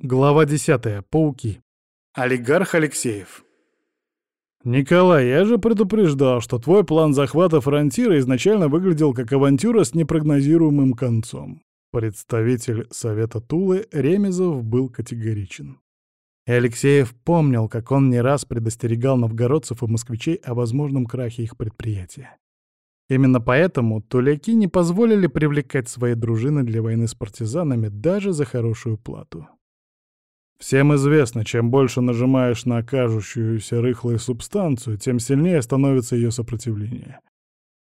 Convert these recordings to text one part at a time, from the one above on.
Глава 10. Пауки. Олигарх Алексеев. «Николай, я же предупреждал, что твой план захвата фронтира изначально выглядел как авантюра с непрогнозируемым концом». Представитель Совета Тулы Ремезов был категоричен. И Алексеев помнил, как он не раз предостерегал новгородцев и москвичей о возможном крахе их предприятия. Именно поэтому туляки не позволили привлекать свои дружины для войны с партизанами даже за хорошую плату. Всем известно, чем больше нажимаешь на кажущуюся рыхлую субстанцию, тем сильнее становится ее сопротивление.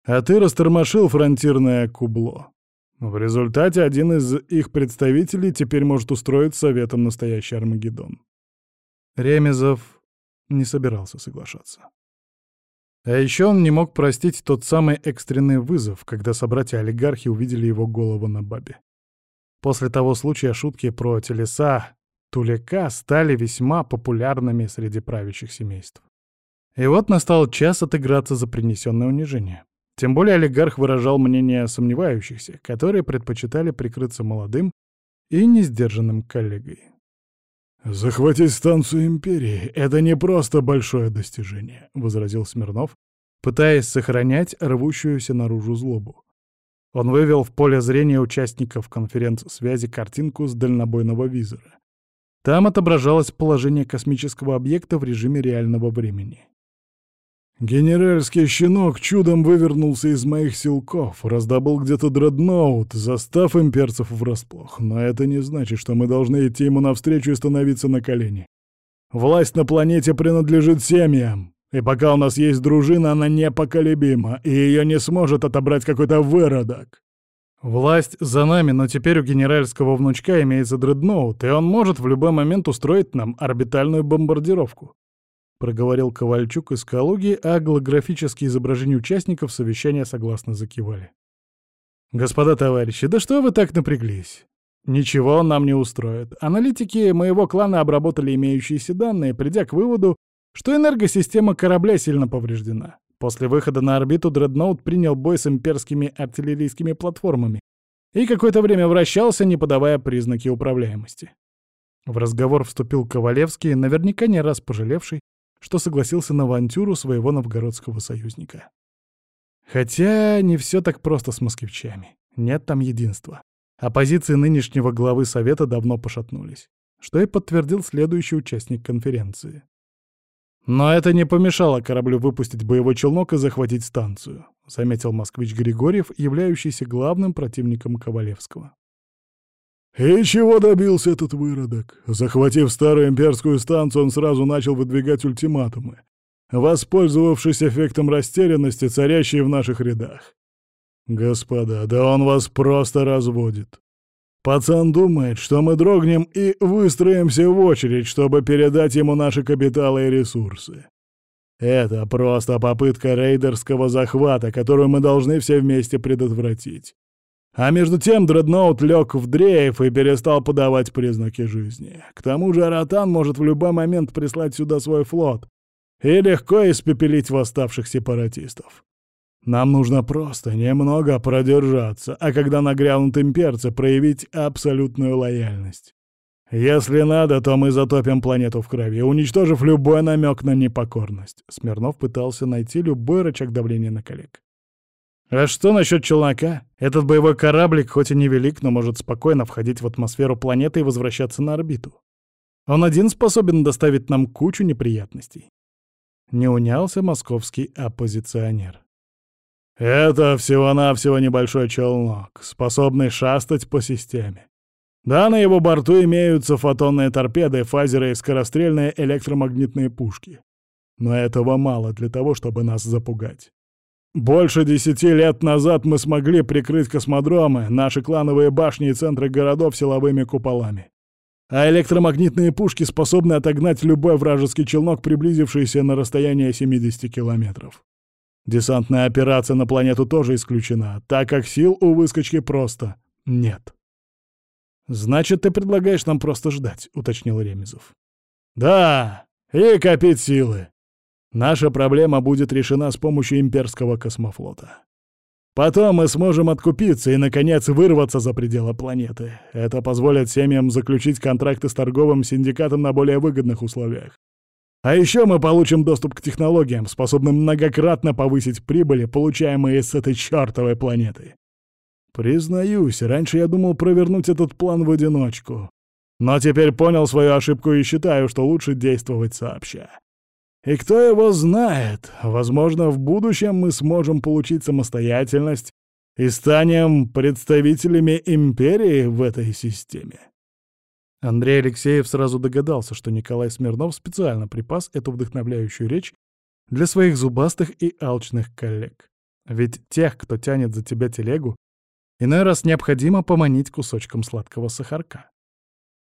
А ты растормошил фронтирное кубло. В результате один из их представителей теперь может устроить советом настоящий Армагеддон. Ремезов не собирался соглашаться. А еще он не мог простить тот самый экстренный вызов, когда собратья-олигархи увидели его голову на бабе. После того случая шутки про телеса Туляка стали весьма популярными среди правящих семейств. И вот настал час отыграться за принесенное унижение. Тем более олигарх выражал мнение сомневающихся, которые предпочитали прикрыться молодым и несдержанным коллегой. «Захватить станцию Империи — это не просто большое достижение», — возразил Смирнов, пытаясь сохранять рвущуюся наружу злобу. Он вывел в поле зрения участников конференц-связи картинку с дальнобойного визора. Там отображалось положение космического объекта в режиме реального времени. Генеральский щенок чудом вывернулся из моих силков, раздобыл где-то дредноут, застав имперцев врасплох. Но это не значит, что мы должны идти ему навстречу и становиться на колени. Власть на планете принадлежит семьям, и пока у нас есть дружина, она непоколебима, и ее не сможет отобрать какой-то выродок. Власть за нами, но теперь у генеральского внучка имеется дредноут, и он может в любой момент устроить нам орбитальную бомбардировку. Проговорил Ковальчук из Калуги, а голографические изображения участников совещания согласно закивали. «Господа товарищи, да что вы так напряглись? Ничего он нам не устроит. Аналитики моего клана обработали имеющиеся данные, придя к выводу, что энергосистема корабля сильно повреждена. После выхода на орбиту Дредноут принял бой с имперскими артиллерийскими платформами и какое-то время вращался, не подавая признаки управляемости. В разговор вступил Ковалевский, наверняка не раз пожалевший, что согласился на авантюру своего новгородского союзника. Хотя не все так просто с москвичами. Нет там единства. А позиции нынешнего главы Совета давно пошатнулись, что и подтвердил следующий участник конференции. «Но это не помешало кораблю выпустить боевой челнок и захватить станцию», — заметил москвич Григорьев, являющийся главным противником Ковалевского. «И чего добился этот выродок? Захватив старую имперскую станцию, он сразу начал выдвигать ультиматумы, воспользовавшись эффектом растерянности, царящей в наших рядах. Господа, да он вас просто разводит. Пацан думает, что мы дрогнем и выстроимся в очередь, чтобы передать ему наши капиталы и ресурсы. Это просто попытка рейдерского захвата, которую мы должны все вместе предотвратить. А между тем дредноут лег в дрейф и перестал подавать признаки жизни. К тому же Аратан может в любой момент прислать сюда свой флот и легко испепелить восставших сепаратистов. Нам нужно просто немного продержаться, а когда нагрянут имперцы, проявить абсолютную лояльность. Если надо, то мы затопим планету в крови, уничтожив любой намек на непокорность. Смирнов пытался найти любой рычаг давления на коллег. А что насчет челнока? Этот боевой кораблик хоть и невелик, но может спокойно входить в атмосферу планеты и возвращаться на орбиту. Он один способен доставить нам кучу неприятностей. Не унялся московский оппозиционер. Это всего-навсего небольшой челнок, способный шастать по системе. Да, на его борту имеются фотонные торпеды, фазеры и скорострельные электромагнитные пушки. Но этого мало для того, чтобы нас запугать. Больше десяти лет назад мы смогли прикрыть космодромы, наши клановые башни и центры городов силовыми куполами. А электромагнитные пушки способны отогнать любой вражеский челнок, приблизившийся на расстояние 70 километров. Десантная операция на планету тоже исключена, так как сил у выскочки просто нет. «Значит, ты предлагаешь нам просто ждать», — уточнил Ремезов. «Да, и копить силы. Наша проблема будет решена с помощью имперского космофлота. Потом мы сможем откупиться и, наконец, вырваться за пределы планеты. Это позволит семьям заключить контракты с торговым синдикатом на более выгодных условиях. А еще мы получим доступ к технологиям, способным многократно повысить прибыли, получаемые с этой чертовой планеты. Признаюсь, раньше я думал провернуть этот план в одиночку. Но теперь понял свою ошибку и считаю, что лучше действовать сообща. И кто его знает, возможно, в будущем мы сможем получить самостоятельность и станем представителями империи в этой системе. Андрей Алексеев сразу догадался, что Николай Смирнов специально припас эту вдохновляющую речь для своих зубастых и алчных коллег. Ведь тех, кто тянет за тебя телегу, иной раз необходимо поманить кусочком сладкого сахарка.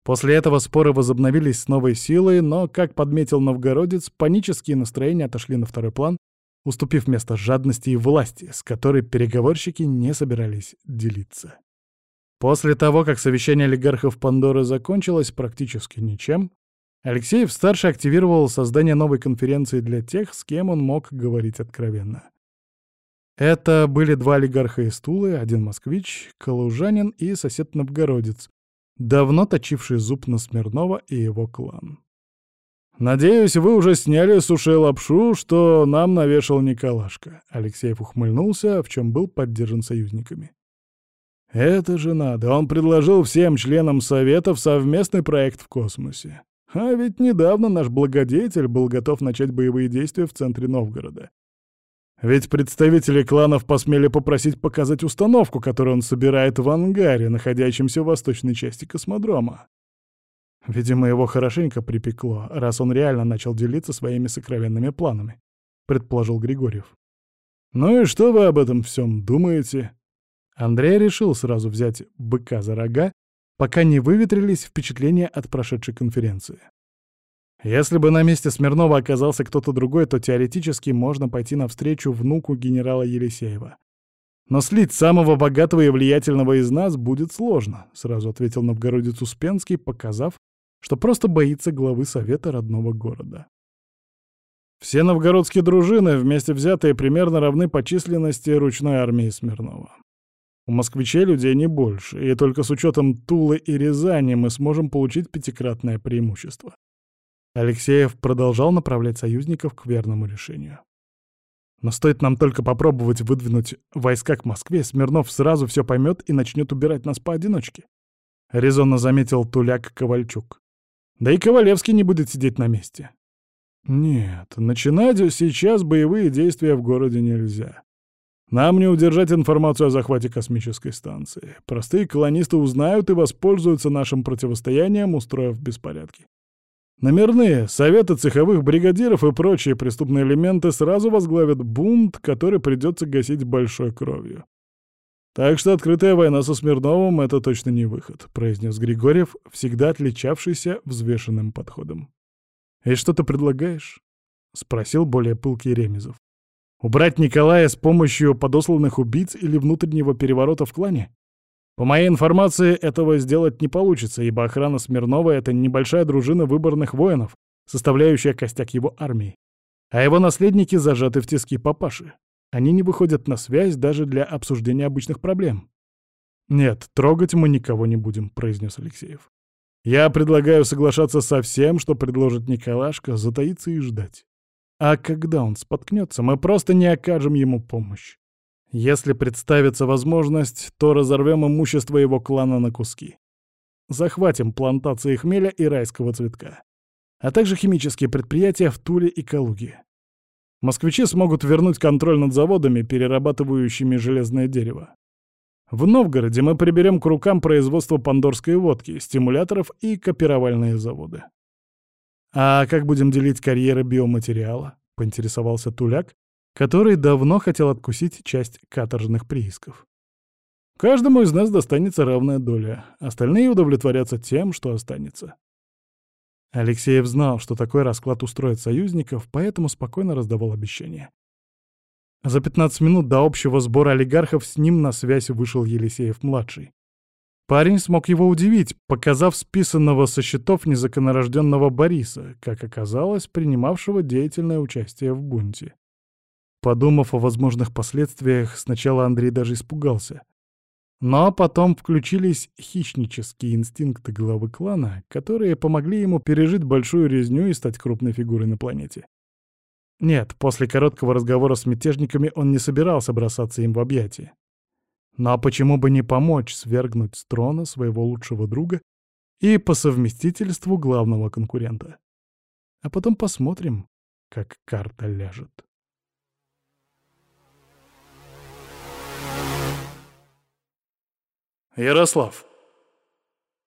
После этого споры возобновились с новой силой, но, как подметил новгородец, панические настроения отошли на второй план, уступив место жадности и власти, с которой переговорщики не собирались делиться. После того, как совещание олигархов Пандоры закончилось практически ничем, Алексеев-старший активировал создание новой конференции для тех, с кем он мог говорить откровенно. Это были два олигарха из Тулы, один москвич, калужанин и сосед-новгородец, давно точивший зуб на Смирнова и его клан. «Надеюсь, вы уже сняли с ушей лапшу, что нам навешал Николашка», — Алексеев ухмыльнулся, в чем был поддержан союзниками. «Это же надо, он предложил всем членам Советов совместный проект в космосе. А ведь недавно наш благодетель был готов начать боевые действия в центре Новгорода. Ведь представители кланов посмели попросить показать установку, которую он собирает в ангаре, находящемся в восточной части космодрома. Видимо, его хорошенько припекло, раз он реально начал делиться своими сокровенными планами, предположил Григорьев. Ну и что вы об этом всем думаете? Андрей решил сразу взять быка за рога, пока не выветрились впечатления от прошедшей конференции. Если бы на месте Смирнова оказался кто-то другой, то теоретически можно пойти навстречу внуку генерала Елисеева. Но слить самого богатого и влиятельного из нас будет сложно, сразу ответил новгородец Успенский, показав, что просто боится главы совета родного города. Все новгородские дружины, вместе взятые, примерно равны по численности ручной армии Смирнова. У москвичей людей не больше, и только с учетом Тулы и Рязани мы сможем получить пятикратное преимущество. Алексеев продолжал направлять союзников к верному решению. Но стоит нам только попробовать выдвинуть войска к Москве, Смирнов сразу все поймет и начнет убирать нас поодиночке. Резонно заметил Туляк Ковальчук. Да и Ковалевский не будет сидеть на месте. Нет, начинать сейчас боевые действия в городе нельзя. Нам не удержать информацию о захвате космической станции. Простые колонисты узнают и воспользуются нашим противостоянием, устроив беспорядки. Номерные, советы цеховых бригадиров и прочие преступные элементы сразу возглавят бунт, который придется гасить большой кровью. «Так что открытая война со Смирновым — это точно не выход», — произнес Григорьев, всегда отличавшийся взвешенным подходом. «И что ты предлагаешь?» — спросил более пылкий Ремезов. «Убрать Николая с помощью подосланных убийц или внутреннего переворота в клане? По моей информации, этого сделать не получится, ибо охрана Смирнова — это небольшая дружина выборных воинов, составляющая костяк его армии. А его наследники зажаты в тиски папаши. Они не выходят на связь даже для обсуждения обычных проблем. «Нет, трогать мы никого не будем», — произнес Алексеев. «Я предлагаю соглашаться со всем, что предложит Николашка, затаиться и ждать. А когда он споткнется, мы просто не окажем ему помощь. Если представится возможность, то разорвем имущество его клана на куски. Захватим плантации хмеля и райского цветка, а также химические предприятия в Туле и Калуге. Москвичи смогут вернуть контроль над заводами, перерабатывающими железное дерево. В Новгороде мы приберем к рукам производство пандорской водки, стимуляторов и копировальные заводы. «А как будем делить карьеры биоматериала?» — поинтересовался Туляк, который давно хотел откусить часть каторжных приисков. Каждому из нас достанется равная доля, остальные удовлетворятся тем, что останется. Алексеев знал, что такой расклад устроит союзников, поэтому спокойно раздавал обещания. За 15 минут до общего сбора олигархов с ним на связь вышел Елисеев-младший. Парень смог его удивить, показав списанного со счетов незаконорожденного Бориса, как оказалось, принимавшего деятельное участие в бунте. Подумав о возможных последствиях, сначала Андрей даже испугался. Но потом включились хищнические инстинкты главы клана, которые помогли ему пережить большую резню и стать крупной фигурой на планете. Нет, после короткого разговора с мятежниками он не собирался бросаться им в объятия. Но почему бы не помочь свергнуть с трона своего лучшего друга и по совместительству главного конкурента? А потом посмотрим, как карта ляжет. Ярослав.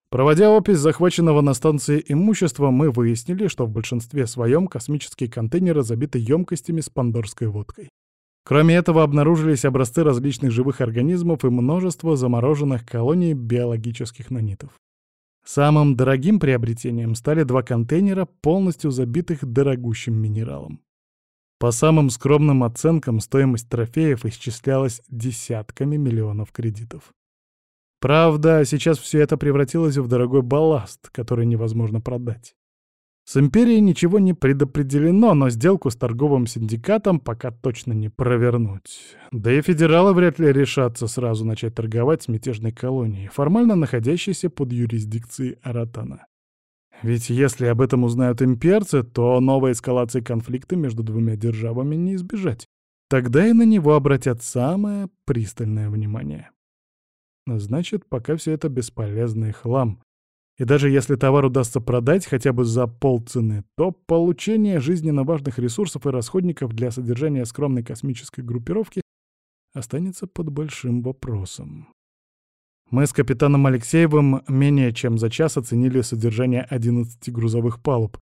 Проводя опись захваченного на станции имущества, мы выяснили, что в большинстве своем космические контейнеры забиты емкостями с пандорской водкой. Кроме этого, обнаружились образцы различных живых организмов и множество замороженных колоний биологических нанитов. Самым дорогим приобретением стали два контейнера, полностью забитых дорогущим минералом. По самым скромным оценкам, стоимость трофеев исчислялась десятками миллионов кредитов. Правда, сейчас все это превратилось в дорогой балласт, который невозможно продать. С империей ничего не предопределено, но сделку с торговым синдикатом пока точно не провернуть. Да и федералы вряд ли решатся сразу начать торговать с мятежной колонией, формально находящейся под юрисдикцией Аратана. Ведь если об этом узнают имперцы, то новой эскалации конфликта между двумя державами не избежать. Тогда и на него обратят самое пристальное внимание. Значит, пока все это бесполезный хлам, и даже если товар удастся продать хотя бы за полцены, то получение жизненно важных ресурсов и расходников для содержания скромной космической группировки останется под большим вопросом. Мы с капитаном Алексеевым менее чем за час оценили содержание 11 грузовых палуб,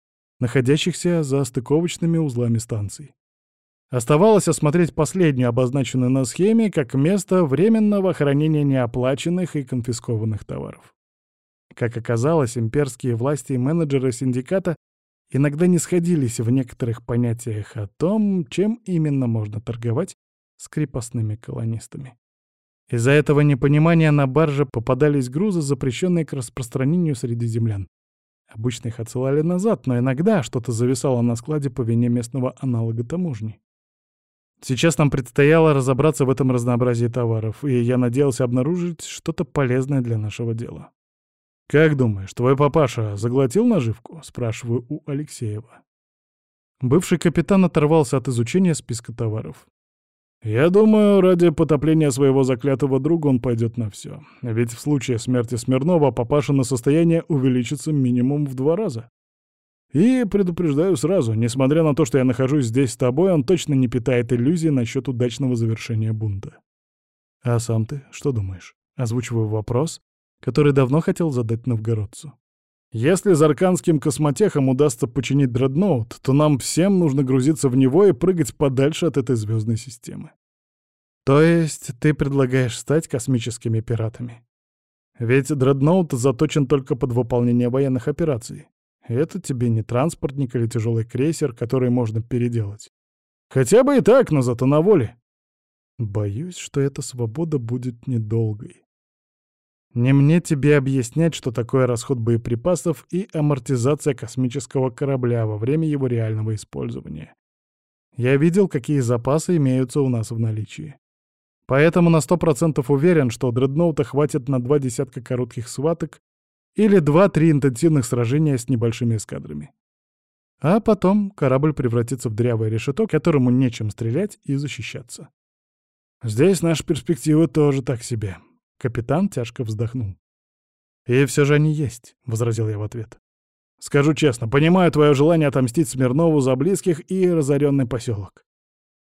находящихся за стыковочными узлами станций. Оставалось осмотреть последнюю, обозначенную на схеме, как место временного хранения неоплаченных и конфискованных товаров. Как оказалось, имперские власти и менеджеры синдиката иногда не сходились в некоторых понятиях о том, чем именно можно торговать с крепостными колонистами. Из-за этого непонимания на барже попадались грузы, запрещенные к распространению среди землян. Обычно их отсылали назад, но иногда что-то зависало на складе по вине местного аналога таможни. Сейчас нам предстояло разобраться в этом разнообразии товаров, и я надеялся обнаружить что-то полезное для нашего дела. «Как думаешь, твой папаша заглотил наживку?» — спрашиваю у Алексеева. Бывший капитан оторвался от изучения списка товаров. «Я думаю, ради потопления своего заклятого друга он пойдет на все. Ведь в случае смерти Смирнова папашина состояние увеличится минимум в два раза. И предупреждаю сразу, несмотря на то, что я нахожусь здесь с тобой, он точно не питает иллюзий насчет удачного завершения бунта. А сам ты что думаешь? Озвучиваю вопрос, который давно хотел задать новгородцу. Если зарканским космотехам удастся починить дредноут, то нам всем нужно грузиться в него и прыгать подальше от этой звездной системы. То есть ты предлагаешь стать космическими пиратами? Ведь дредноут заточен только под выполнение военных операций. Это тебе не транспортник или тяжелый крейсер, который можно переделать. Хотя бы и так, но зато на воле. Боюсь, что эта свобода будет недолгой. Не мне тебе объяснять, что такое расход боеприпасов и амортизация космического корабля во время его реального использования. Я видел, какие запасы имеются у нас в наличии. Поэтому на сто процентов уверен, что дредноута хватит на два десятка коротких сваток или два-три интенсивных сражения с небольшими эскадрами. А потом корабль превратится в дрявое решето, которому нечем стрелять и защищаться. Здесь наши перспективы тоже так себе. Капитан тяжко вздохнул. «И все же они есть», — возразил я в ответ. «Скажу честно, понимаю твое желание отомстить Смирнову за близких и разоренный поселок.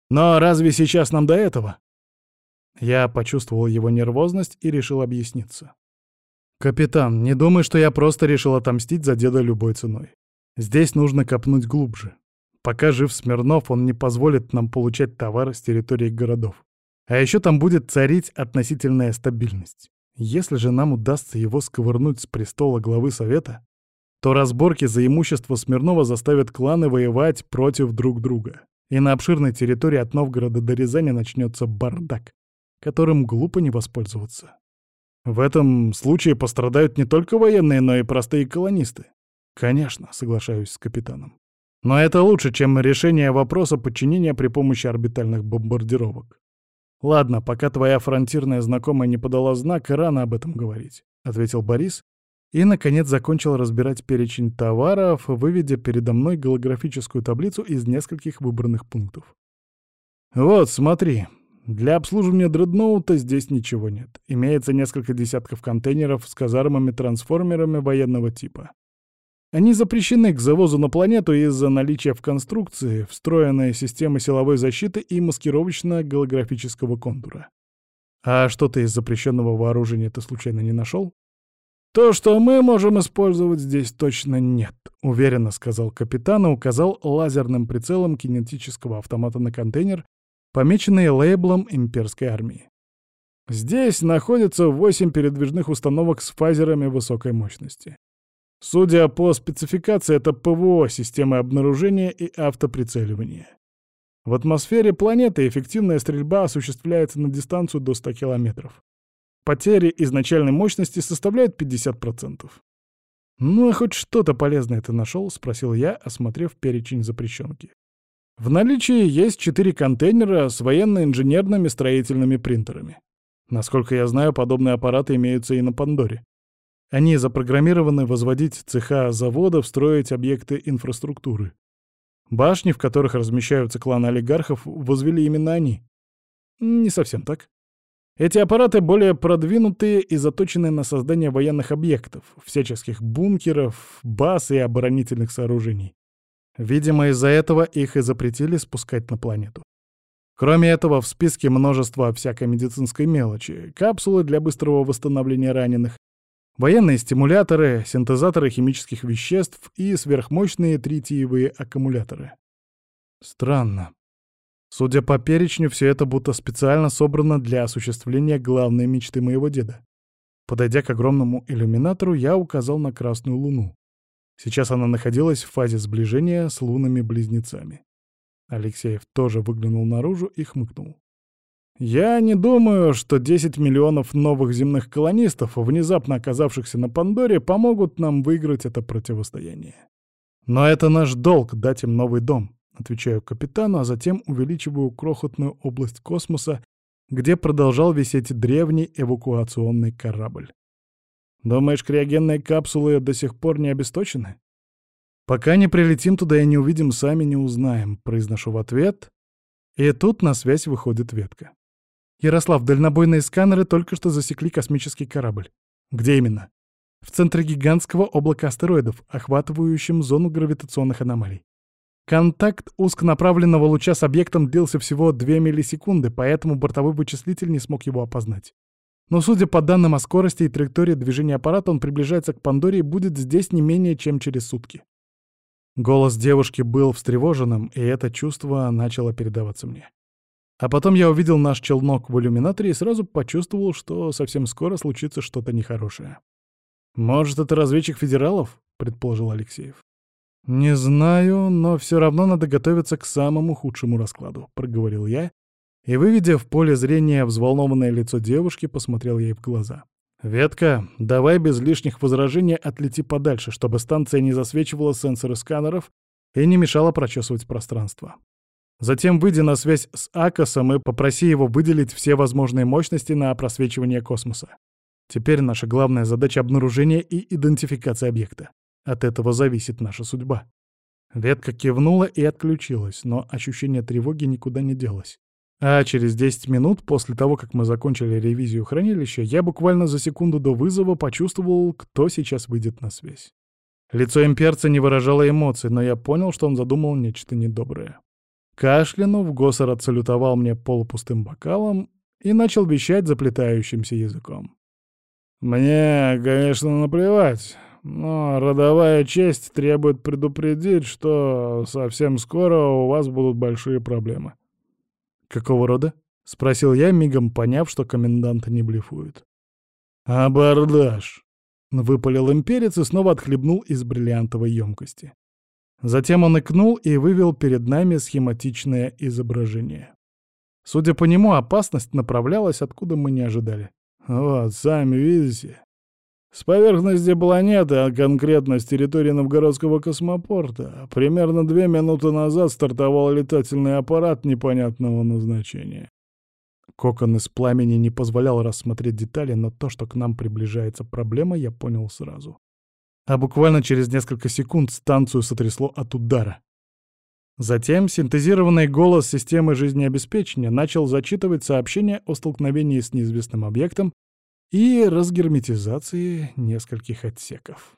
Но разве сейчас нам до этого?» Я почувствовал его нервозность и решил объясниться. «Капитан, не думай, что я просто решил отомстить за деда любой ценой. Здесь нужно копнуть глубже. Пока жив Смирнов, он не позволит нам получать товары с территории городов. А еще там будет царить относительная стабильность. Если же нам удастся его сковырнуть с престола главы Совета, то разборки за имущество Смирнова заставят кланы воевать против друг друга. И на обширной территории от Новгорода до Рязани начнется бардак, которым глупо не воспользоваться. В этом случае пострадают не только военные, но и простые колонисты. Конечно, соглашаюсь с капитаном. Но это лучше, чем решение вопроса подчинения при помощи орбитальных бомбардировок. Ладно, пока твоя фронтирная знакомая не подала знак, рано об этом говорить, — ответил Борис и, наконец, закончил разбирать перечень товаров, выведя передо мной голографическую таблицу из нескольких выбранных пунктов. «Вот, смотри. Для обслуживания дредноута здесь ничего нет. Имеется несколько десятков контейнеров с казармами-трансформерами военного типа. Они запрещены к завозу на планету из-за наличия в конструкции встроенной системы силовой защиты и маскировочно-голографического контура. А что-то из запрещенного вооружения ты случайно не нашел? То, что мы можем использовать здесь, точно нет, уверенно сказал капитан и указал лазерным прицелом кинетического автомата на контейнер, помеченный лейблом имперской армии. Здесь находится восемь передвижных установок с фазерами высокой мощности. Судя по спецификации, это ПВО, системы обнаружения и автоприцеливания. В атмосфере планеты эффективная стрельба осуществляется на дистанцию до 100 километров. Потери изначальной мощности составляют 50%. «Ну, а хоть что-то полезное ты нашел?» — спросил я, осмотрев перечень запрещенки. В наличии есть четыре контейнера с военно-инженерными строительными принтерами. Насколько я знаю, подобные аппараты имеются и на Пандоре. Они запрограммированы возводить цеха заводов, строить объекты инфраструктуры. Башни, в которых размещаются кланы олигархов, возвели именно они. Не совсем так. Эти аппараты более продвинутые и заточены на создание военных объектов, всяческих бункеров, баз и оборонительных сооружений. Видимо, из-за этого их и запретили спускать на планету. Кроме этого, в списке множество всякой медицинской мелочи, капсулы для быстрого восстановления раненых, военные стимуляторы, синтезаторы химических веществ и сверхмощные тритиевые аккумуляторы. Странно. Судя по перечню, все это будто специально собрано для осуществления главной мечты моего деда. Подойдя к огромному иллюминатору, я указал на Красную Луну. Сейчас она находилась в фазе сближения с лунами-близнецами. Алексеев тоже выглянул наружу и хмыкнул. «Я не думаю, что 10 миллионов новых земных колонистов, внезапно оказавшихся на Пандоре, помогут нам выиграть это противостояние. Но это наш долг — дать им новый дом. Отвечаю капитану, а затем увеличиваю крохотную область космоса, где продолжал висеть древний эвакуационный корабль. Думаешь, криогенные капсулы до сих пор не обесточены? Пока не прилетим туда и не увидим, сами не узнаем, произношу в ответ. И тут на связь выходит ветка. Ярослав, дальнобойные сканеры только что засекли космический корабль. Где именно? В центре гигантского облака астероидов, охватывающем зону гравитационных аномалий. Контакт узконаправленного луча с объектом длился всего 2 миллисекунды, поэтому бортовой вычислитель не смог его опознать. Но судя по данным о скорости и траектории движения аппарата, он приближается к Пандоре и будет здесь не менее чем через сутки. Голос девушки был встревоженным, и это чувство начало передаваться мне. А потом я увидел наш челнок в иллюминаторе и сразу почувствовал, что совсем скоро случится что-то нехорошее. «Может, это разведчик федералов?» — предположил Алексеев. «Не знаю, но все равно надо готовиться к самому худшему раскладу», — проговорил я, и, выведя в поле зрения взволнованное лицо девушки, посмотрел ей в глаза. «Ветка, давай без лишних возражений отлети подальше, чтобы станция не засвечивала сенсоры сканеров и не мешала прочесывать пространство. Затем выйди на связь с Акосом и попроси его выделить все возможные мощности на просвечивание космоса. Теперь наша главная задача — обнаружение и идентификация объекта. От этого зависит наша судьба. Ветка кивнула и отключилась, но ощущение тревоги никуда не делось. А через 10 минут после того, как мы закончили ревизию хранилища, я буквально за секунду до вызова почувствовал, кто сейчас выйдет на связь. Лицо имперца не выражало эмоций, но я понял, что он задумал нечто недоброе. Кашлянув, Госсер отсалютовал мне полупустым бокалом и начал вещать заплетающимся языком. «Мне, конечно, наплевать, но родовая честь требует предупредить, что совсем скоро у вас будут большие проблемы. «Какого рода?» — спросил я, мигом поняв, что комендант не блефует. «Абордаж!» — выпалил имперец и снова отхлебнул из бриллиантовой емкости. Затем он икнул и вывел перед нами схематичное изображение. Судя по нему, опасность направлялась, откуда мы не ожидали. Вот, сами видите. С поверхности планеты, а конкретно с территории Новгородского космопорта, примерно две минуты назад стартовал летательный аппарат непонятного назначения. Кокон из пламени не позволял рассмотреть детали, но то, что к нам приближается проблема, я понял сразу. А буквально через несколько секунд станцию сотрясло от удара. Затем синтезированный голос системы жизнеобеспечения начал зачитывать сообщение о столкновении с неизвестным объектом и разгерметизации нескольких отсеков.